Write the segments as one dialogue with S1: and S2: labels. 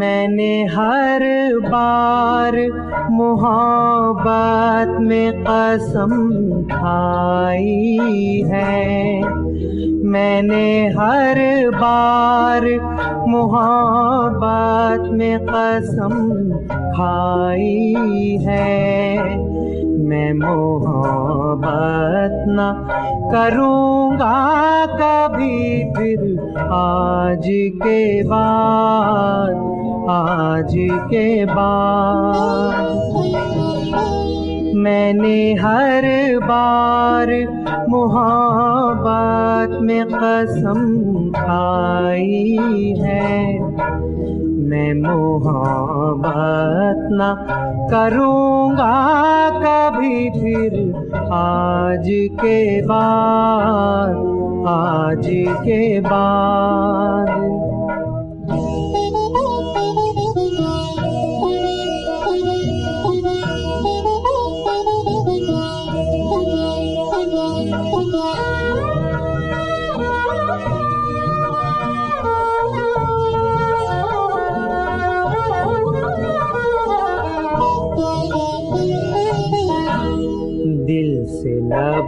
S1: मैंने हर बार मोहब्बत में कसम खाई है। मैंने हर बार मोहब्बत में कसम खाई है। मैं मोहब्बत न करूँगा कभी फिर आज के बाद। आज के बाद मैंने हर बार मोहब्बत में कसम खाई है। मैं मोहब्बत न करूँगा कभी फिर आज के बाद, आज के बाद।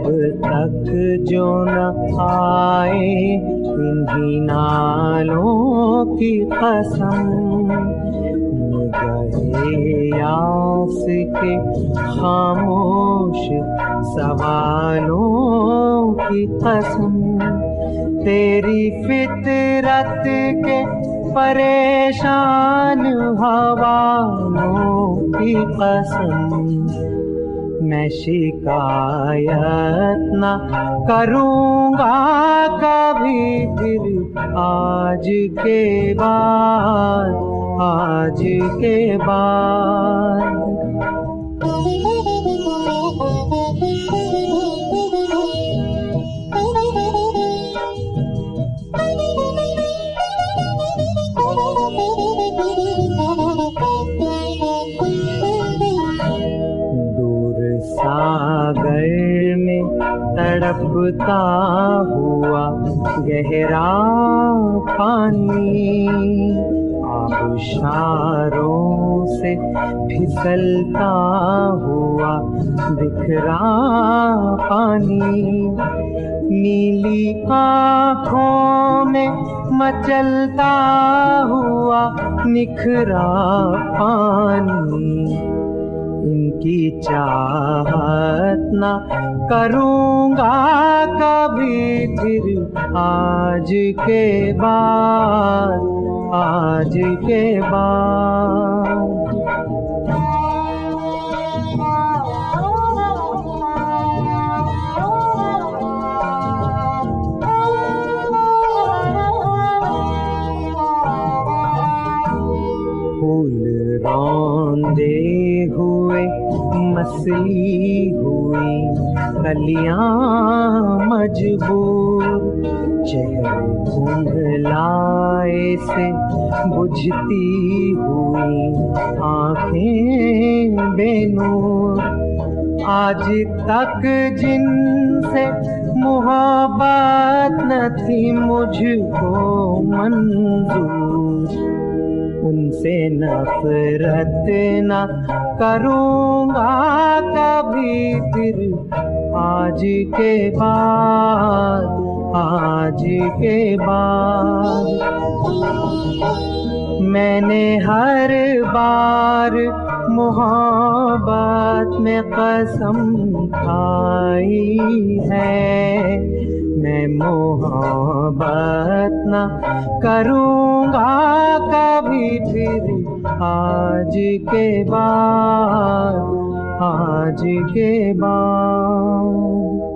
S1: लब तक जो न आए, इन्हीं नालों की कसम। गए के खामोश सवालों की कसम। तेरी फितरत के परेशान हवालों की कसम। मैं शिकायत न करूँगा कभी फिर आज के बाद आज के बाद। तड़पता हुआ गहरा पानी आबशारों से फिसलता हुआ बिखरा पानी। नीली आँखों में मचलता हुआ निखरा पानी। इनकी चाहत न करूँगा कभी फिर आज के बाद आज के बाद। हुए मसली हुई कलियाँ मजबूर चेहरे कुंभलाए से बुझती हुई, आँखें बेनूर। आज तक जिनसे मोहब्बत न थी, मुझको मंजूर। उनसे नफरत न करूँगा फिर आज के बाद, आज के बाद। मैंने हर बार मोहब्बत में कसम खाई है। मैं मोहब्बत न करूँगा कभी फिर आज के बाद। आज के बाद।